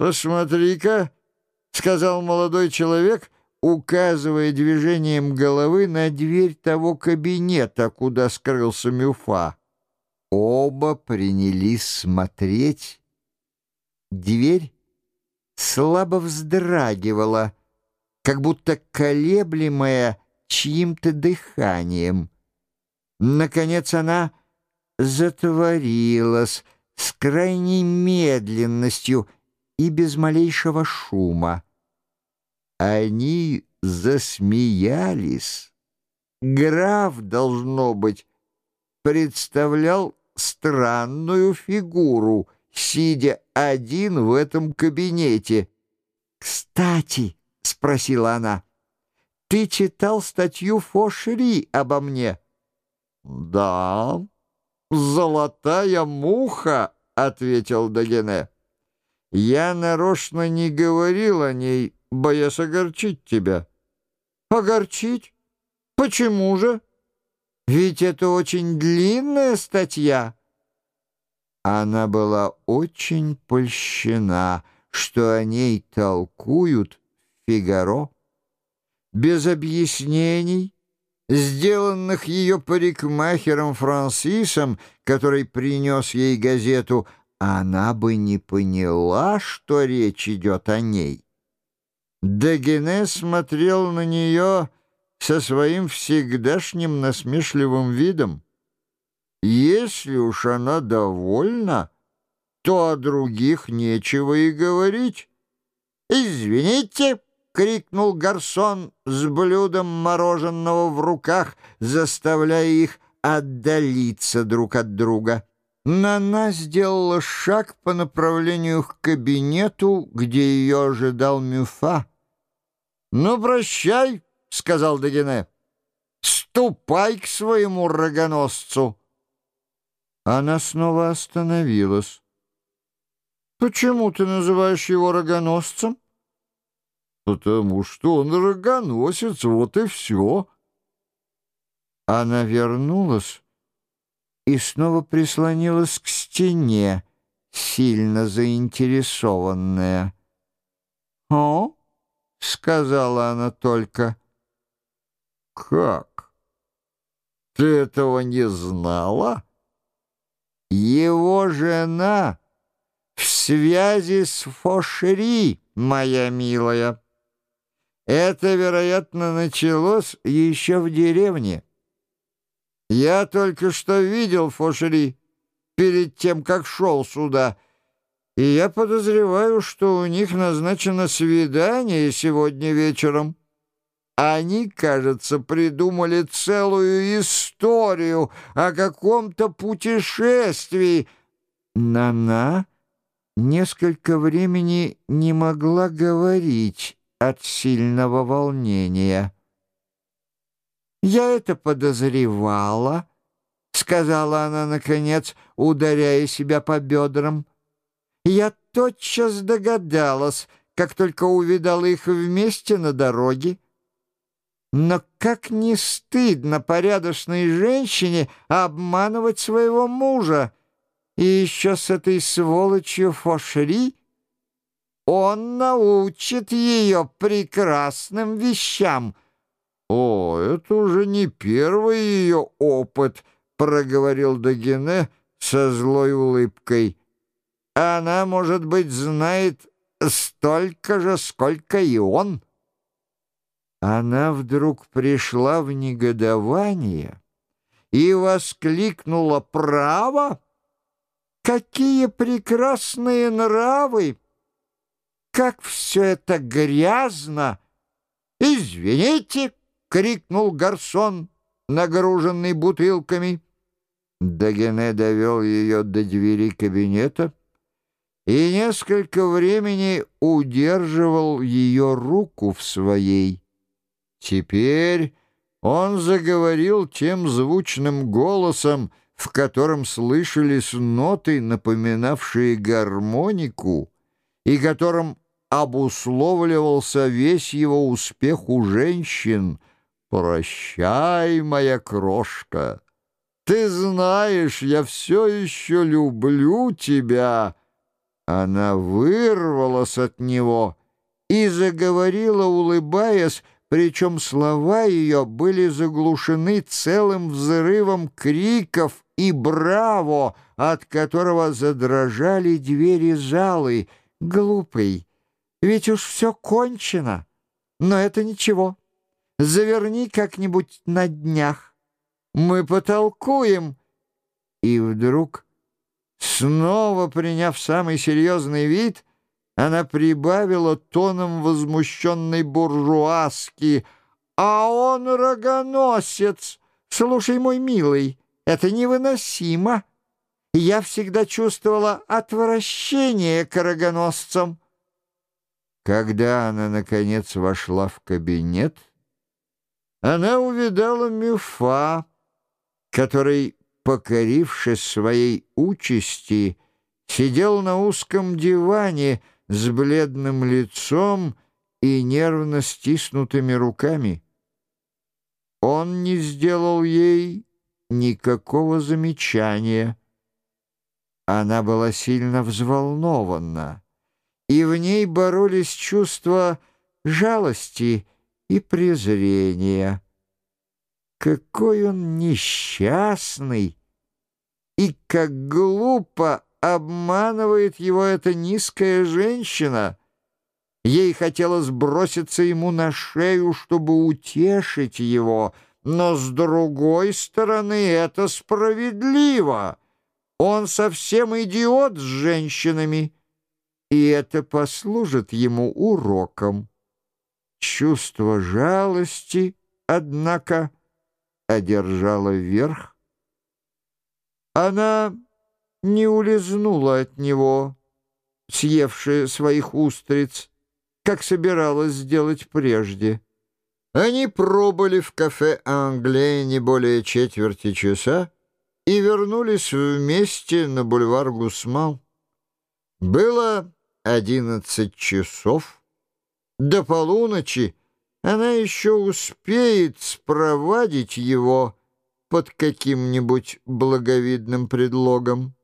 «Посмотри-ка», — сказал молодой человек, указывая движением головы на дверь того кабинета, куда скрылся Мюфа. Оба принялись смотреть. Дверь слабо вздрагивала, как будто колеблемая чьим-то дыханием. Наконец она затворилась с крайней медленностью и без малейшего шума. Они засмеялись. Граф, должно быть, представлял странную фигуру, сидя один в этом кабинете. «Кстати», — спросила она, — «ты читал статью Фошери обо мне?» «Да, золотая муха», — ответил Дагене. «Я нарочно не говорил о ней, боясь огорчить тебя». «Огорчить? Почему же? Ведь это очень длинная статья». Она была очень польщена, что о ней толкуют «Фигаро». Без объяснений сделанных ее парикмахером Франсисом, который принес ей газету, она бы не поняла, что речь идет о ней. Дагене смотрел на нее со своим всегдашним насмешливым видом. Если уж она довольна, то о других нечего и говорить. «Извините!» — крикнул гарсон с блюдом мороженого в руках, заставляя их отдалиться друг от друга. Нана сделала шаг по направлению к кабинету, где ее ожидал Мюфа. «Ну, прощай», — сказал Дагене. «Ступай к своему рогоносцу». Она снова остановилась. «Почему ты называешь его рогоносцем?» потому что он рогоносец, вот и все. Она вернулась и снова прислонилась к стене, сильно заинтересованная. «О?» — сказала она только. «Как? Ты этого не знала?» «Его жена в связи с Фошери, моя милая». Это, вероятно, началось еще в деревне. Я только что видел Фошери перед тем, как шел сюда, и я подозреваю, что у них назначено свидание сегодня вечером. Они, кажется, придумали целую историю о каком-то путешествии. Нана несколько времени не могла говорить, от сильного волнения. «Я это подозревала», — сказала она, наконец, ударяя себя по бедрам. «Я тотчас догадалась, как только увидала их вместе на дороге. Но как не стыдно порядочной женщине обманывать своего мужа, и еще с этой сволочью Фошри — он научит ее прекрасным вещам. «О, это уже не первый ее опыт», — проговорил Дагене со злой улыбкой. «Она, может быть, знает столько же, сколько и он». Она вдруг пришла в негодование и воскликнула «Право! Какие прекрасные нравы!» как все это грязно!» «Извините!» — крикнул гарсон, нагруженный бутылками. Дагене довел ее до двери кабинета и несколько времени удерживал ее руку в своей. Теперь он заговорил тем звучным голосом, в котором слышались ноты, напоминавшие гармонику, и которым обусловливался весь его успех у женщин. «Прощай, моя крошка! Ты знаешь, я все еще люблю тебя!» Она вырвалась от него и заговорила, улыбаясь, причем слова ее были заглушены целым взрывом криков и браво, от которого задрожали двери залы. Глупый, ведь уж все кончено, но это ничего. Заверни как-нибудь на днях. Мы потолкуем. И вдруг, снова приняв самый серьезный вид, она прибавила тоном возмущенной буржуазки. «А он рогоносец! Слушай, мой милый, это невыносимо! Я всегда чувствовала отвращение к рогоносцам». Когда она, наконец, вошла в кабинет, она увидала Мюфа, который, покорившись своей участи, сидел на узком диване с бледным лицом и нервно стиснутыми руками. Он не сделал ей никакого замечания. Она была сильно взволнована, и в ней боролись чувства жалости и презрения. Какой он несчастный! И как глупо обманывает его эта низкая женщина! Ей хотелось броситься ему на шею, чтобы утешить его, но с другой стороны это справедливо. Он совсем идиот с женщинами, и это послужит ему уроком. Чувство жалости, однако, одержало верх. Она не улизнула от него, съевшая своих устриц, как собиралась сделать прежде. Они пробыли в кафе «Англия» не более четверти часа и вернулись вместе на бульвар Гусмал. Было одиннадцать часов, до полуночи она еще успеет спровадить его под каким-нибудь благовидным предлогом.